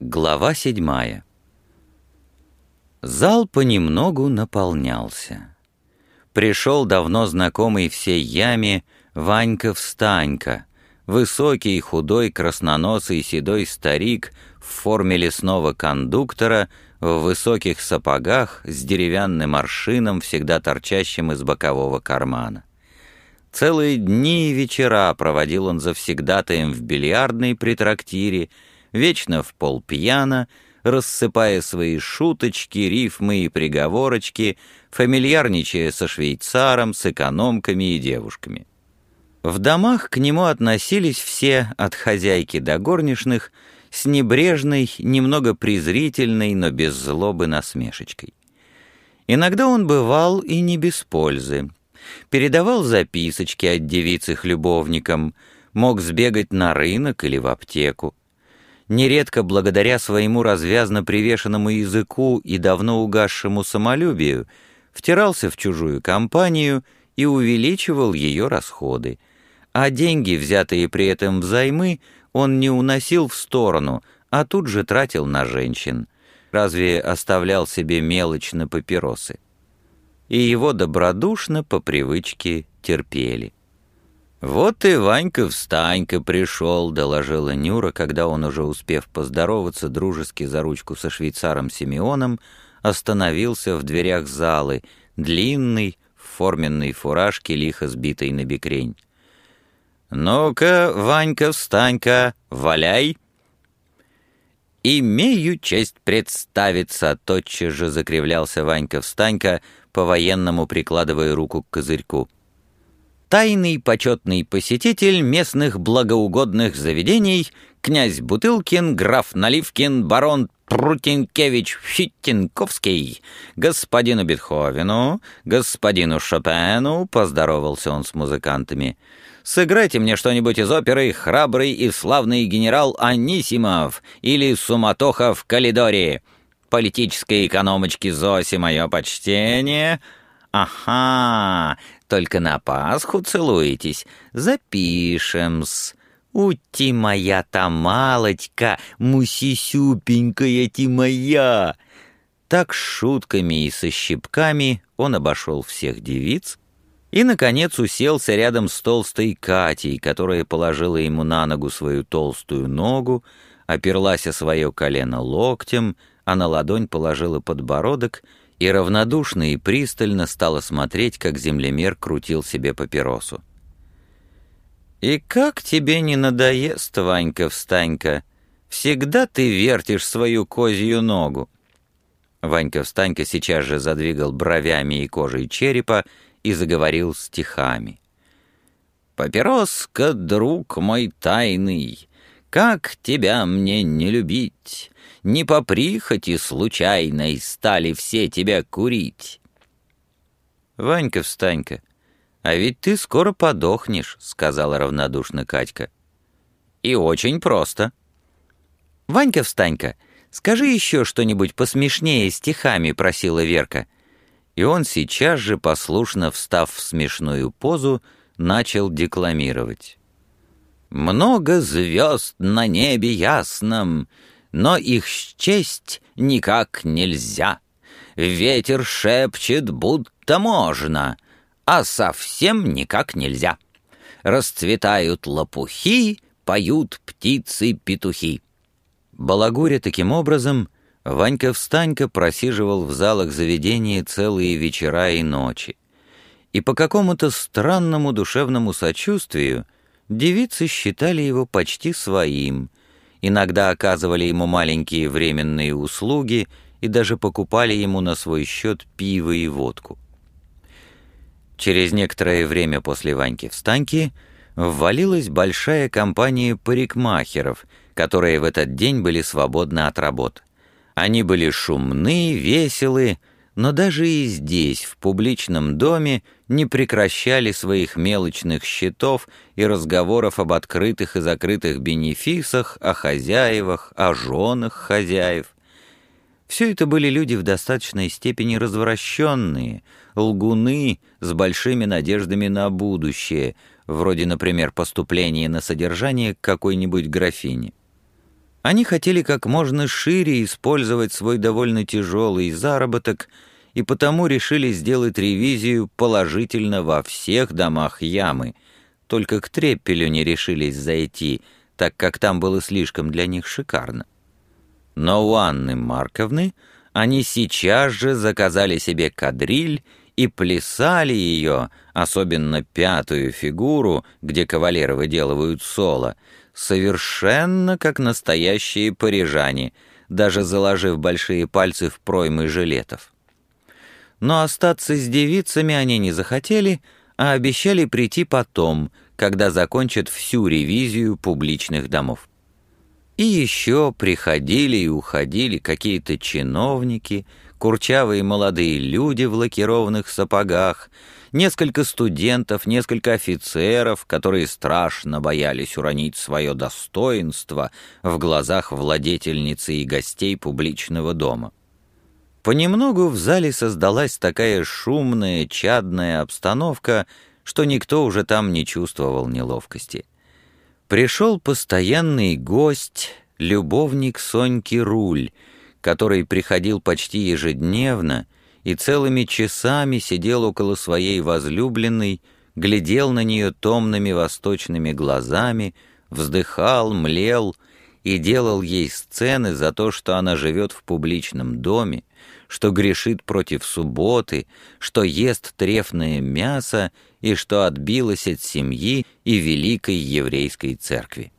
Глава седьмая Зал понемногу наполнялся. Пришел давно знакомый всей яме Ванька-встанька, высокий, худой, красноносый, седой старик в форме лесного кондуктора, в высоких сапогах с деревянным аршином, всегда торчащим из бокового кармана. Целые дни и вечера проводил он завсегдатаем в бильярдной при трактире, вечно в пол пьяно, рассыпая свои шуточки, рифмы и приговорочки, фамильярничая со швейцаром, с экономками и девушками. В домах к нему относились все, от хозяйки до горничных, с небрежной, немного презрительной, но без злобы насмешечкой. Иногда он бывал и не без пользы. Передавал записочки от девиц их любовникам, мог сбегать на рынок или в аптеку. Нередко, благодаря своему развязно привешенному языку и давно угасшему самолюбию, втирался в чужую компанию и увеличивал ее расходы — а деньги, взятые при этом взаймы, он не уносил в сторону, а тут же тратил на женщин. Разве оставлял себе мелочь папиросы? И его добродушно по привычке терпели. «Вот и Ванька-встанька пришел», — доложила Нюра, когда он, уже успев поздороваться дружески за ручку со швейцаром Симеоном, остановился в дверях залы, длинный, в форменной фуражке, лихо сбитой на бекрень. «Ну-ка, Ванька, встань-ка, валяй!» «Имею честь представиться», — тотчас же закривлялся Ванька-встанька, по-военному прикладывая руку к козырьку. «Тайный почетный посетитель местных благоугодных заведений, князь Бутылкин, граф Наливкин, барон Прутенкевич Фиттенковский, господину Бетховену, господину Шопену», — поздоровался он с музыкантами, — Сыграйте мне что-нибудь из оперы «Храбрый и славный генерал Анисимов» или «Суматоха в коридоре». Политической экономочки Зоси мое почтение. Ага, только на Пасху целуетесь. Запишем-с. Ути моя тамалочка, мусисюпенькая ти моя. Так шутками и со щипками он обошел всех девиц, и, наконец, уселся рядом с толстой Катей, которая положила ему на ногу свою толстую ногу, оперлась о свое колено локтем, а на ладонь положила подбородок и равнодушно и пристально стала смотреть, как землемер крутил себе папиросу. «И как тебе не надоест, Ванька-встанька? Всегда ты вертишь свою козью ногу». Ванька-встанька сейчас же задвигал бровями и кожей черепа и заговорил стихами. «Папироска, друг мой тайный, как тебя мне не любить? Не по прихоти случайной стали все тебя курить». «Ванька, встанька, а ведь ты скоро подохнешь», — сказала равнодушно Катька. «И очень просто». «Ванька, встанька, скажи еще что-нибудь посмешнее стихами», — просила Верка. — и он сейчас же, послушно встав в смешную позу, начал декламировать. «Много звезд на небе ясном, но их счесть никак нельзя. Ветер шепчет, будто можно, а совсем никак нельзя. Расцветают лопухи, поют птицы-петухи». Балагуря таким образом — Ванька-встанька просиживал в залах заведения целые вечера и ночи. И по какому-то странному душевному сочувствию девицы считали его почти своим, иногда оказывали ему маленькие временные услуги и даже покупали ему на свой счет пиво и водку. Через некоторое время после Ваньки-встаньки ввалилась большая компания парикмахеров, которые в этот день были свободны от работы. Они были шумны, веселы, но даже и здесь, в публичном доме, не прекращали своих мелочных счетов и разговоров об открытых и закрытых бенефисах, о хозяевах, о женах хозяев. Все это были люди в достаточной степени развращенные, лгуны с большими надеждами на будущее, вроде, например, поступления на содержание к какой-нибудь графине. Они хотели как можно шире использовать свой довольно тяжелый заработок и потому решили сделать ревизию положительно во всех домах ямы, только к Треппелю не решились зайти, так как там было слишком для них шикарно. Но у Анны Марковны они сейчас же заказали себе кадриль и плясали ее, особенно пятую фигуру, где кавалеры выделывают соло, совершенно как настоящие парижане, даже заложив большие пальцы в проймы жилетов. Но остаться с девицами они не захотели, а обещали прийти потом, когда закончат всю ревизию публичных домов. И еще приходили и уходили какие-то чиновники, курчавые молодые люди в лакированных сапогах, несколько студентов, несколько офицеров, которые страшно боялись уронить свое достоинство в глазах владетельницы и гостей публичного дома. Понемногу в зале создалась такая шумная, чадная обстановка, что никто уже там не чувствовал неловкости. Пришел постоянный гость, любовник Соньки Руль, который приходил почти ежедневно и целыми часами сидел около своей возлюбленной, глядел на нее томными восточными глазами, вздыхал, млел и делал ей сцены за то, что она живет в публичном доме, что грешит против субботы, что ест трефное мясо и что отбилась от семьи и великой еврейской церкви.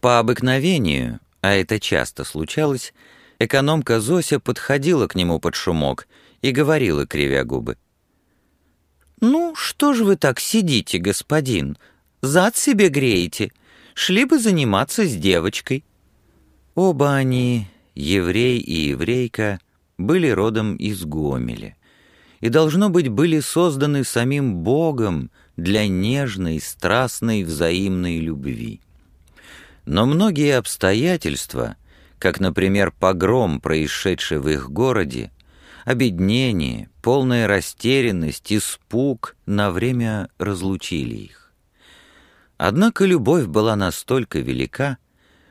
По обыкновению, а это часто случалось, экономка Зося подходила к нему под шумок и говорила, кривя губы. «Ну, что ж вы так сидите, господин? Зад себе греете. Шли бы заниматься с девочкой». Оба они, еврей и еврейка, были родом из Гомеля и, должно быть, были созданы самим Богом для нежной, страстной, взаимной любви. Но многие обстоятельства, как, например, погром, происшедший в их городе, обеднение, полная растерянность, испуг на время разлучили их. Однако любовь была настолько велика,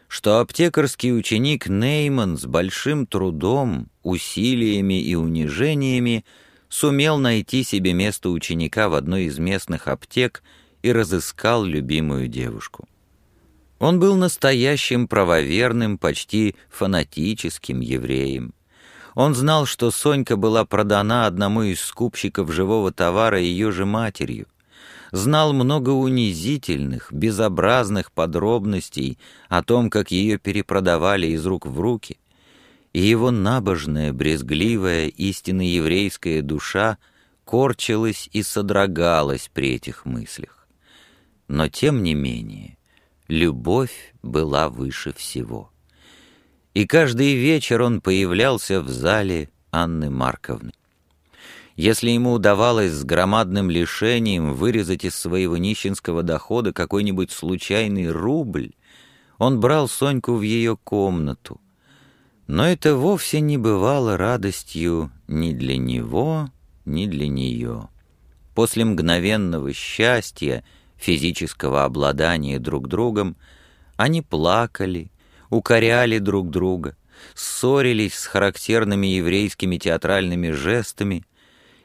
что аптекарский ученик Нейман с большим трудом, усилиями и унижениями сумел найти себе место ученика в одной из местных аптек и разыскал любимую девушку. Он был настоящим правоверным, почти фанатическим евреем. Он знал, что Сонька была продана одному из скупщиков живого товара ее же матерью, знал много унизительных, безобразных подробностей о том, как ее перепродавали из рук в руки, и его набожная, брезгливая, истинно еврейская душа корчилась и содрогалась при этих мыслях. Но тем не менее, любовь была выше всего. И каждый вечер он появлялся в зале Анны Марковны. Если ему удавалось с громадным лишением вырезать из своего нищенского дохода какой-нибудь случайный рубль, он брал Соньку в ее комнату. Но это вовсе не бывало радостью ни для него, ни для нее. После мгновенного счастья, физического обладания друг другом, они плакали, укоряли друг друга, ссорились с характерными еврейскими театральными жестами,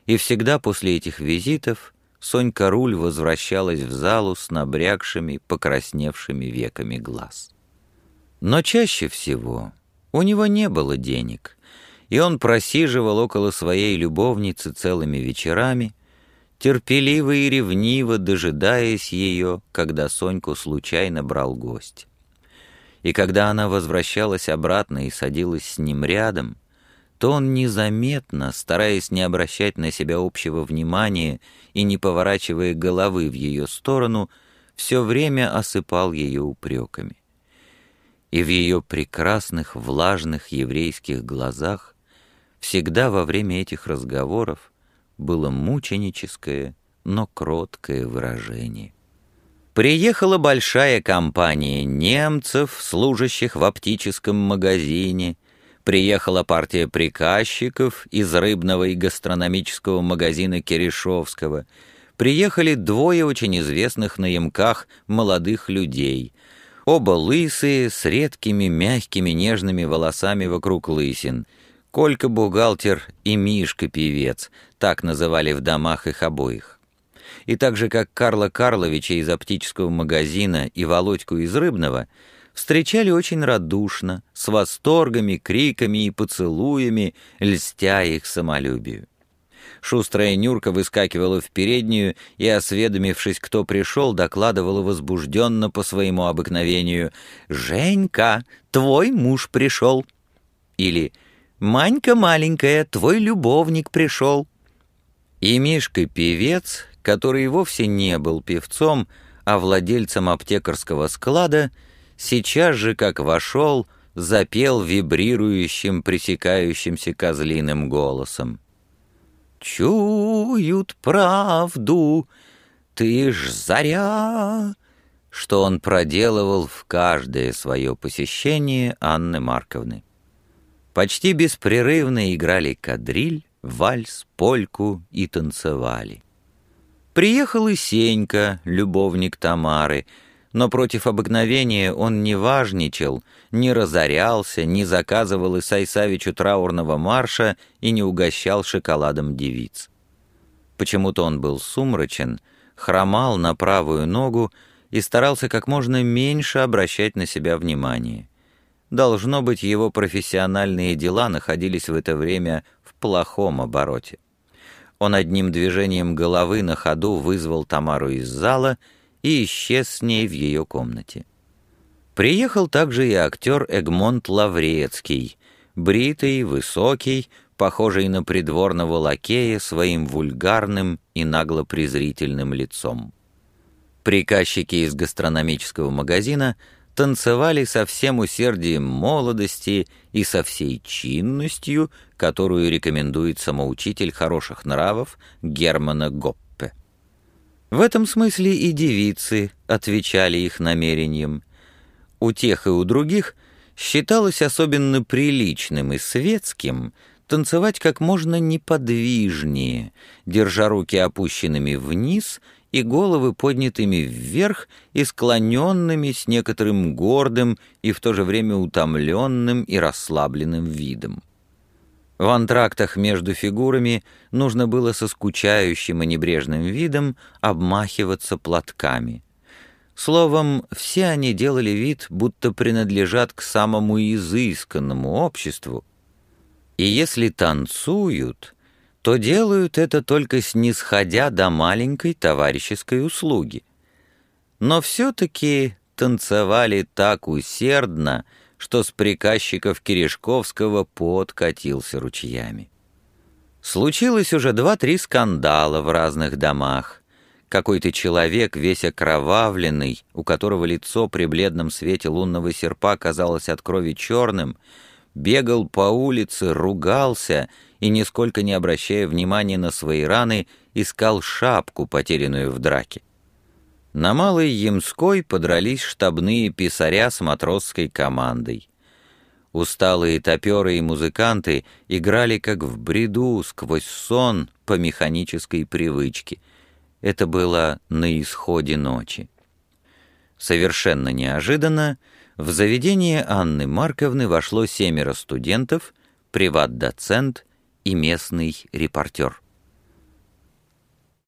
и всегда после этих визитов Сонька Руль возвращалась в залу с набрякшими, покрасневшими веками глаз. Но чаще всего у него не было денег, и он просиживал около своей любовницы целыми вечерами, терпеливо и ревниво дожидаясь ее, когда Соньку случайно брал гость. И когда она возвращалась обратно и садилась с ним рядом, то он незаметно, стараясь не обращать на себя общего внимания и не поворачивая головы в ее сторону, все время осыпал ее упреками. И в ее прекрасных, влажных еврейских глазах всегда во время этих разговоров было мученическое, но кроткое выражение. Приехала большая компания немцев, служащих в оптическом магазине, приехала партия приказчиков из рыбного и гастрономического магазина Керешовского, приехали двое очень известных на ямках молодых людей. Оба лысые, с редкими, мягкими, нежными волосами вокруг лысин. Колька бухгалтер и Мишка певец, так называли в домах их обоих. И так же, как Карла Карловича из оптического магазина и Володьку из Рыбного, встречали очень радушно, с восторгами, криками и поцелуями, льстя их самолюбию. Шустрая Нюрка выскакивала в переднюю и, осведомившись, кто пришел, докладывала возбужденно по своему обыкновению «Женька, твой муж пришел!» или «Манька маленькая, твой любовник пришел!» И Мишка-певец, который вовсе не был певцом, а владельцем аптекарского склада, сейчас же, как вошел, запел вибрирующим, пресекающимся козлиным голосом чуют правду, ты ж заря, что он проделывал в каждое свое посещение Анны Марковны. Почти беспрерывно играли кадриль, вальс, польку и танцевали. Приехал и Сенька, любовник Тамары, но против обыкновения он не важничал, не разорялся, не заказывал Исай Савичу траурного марша и не угощал шоколадом девиц. Почему-то он был сумрачен, хромал на правую ногу и старался как можно меньше обращать на себя внимание. Должно быть, его профессиональные дела находились в это время в плохом обороте. Он одним движением головы на ходу вызвал Тамару из зала — и исчез с ней в ее комнате. Приехал также и актер Эгмонт Лаврецкий, бритый, высокий, похожий на придворного лакея своим вульгарным и нагло-презрительным лицом. Приказчики из гастрономического магазина танцевали со всем усердием молодости и со всей чинностью, которую рекомендует самоучитель хороших нравов Германа Гопп. В этом смысле и девицы отвечали их намерениям. У тех и у других считалось особенно приличным и светским танцевать как можно неподвижнее, держа руки опущенными вниз и головы поднятыми вверх и склоненными с некоторым гордым и в то же время утомленным и расслабленным видом. В антрактах между фигурами нужно было со скучающим и небрежным видом обмахиваться платками. Словом, все они делали вид, будто принадлежат к самому изысканному обществу. И если танцуют, то делают это только снисходя до маленькой товарищеской услуги. Но все-таки танцевали так усердно, что с приказчиков Кирешковского пот катился ручьями. Случилось уже два-три скандала в разных домах. Какой-то человек, весь окровавленный, у которого лицо при бледном свете лунного серпа казалось от крови черным, бегал по улице, ругался и, нисколько не обращая внимания на свои раны, искал шапку, потерянную в драке. На Малой Ямской подрались штабные писаря с матросской командой. Усталые топеры и музыканты играли как в бреду сквозь сон по механической привычке. Это было на исходе ночи. Совершенно неожиданно в заведение Анны Марковны вошло семеро студентов, приват-доцент и местный репортер.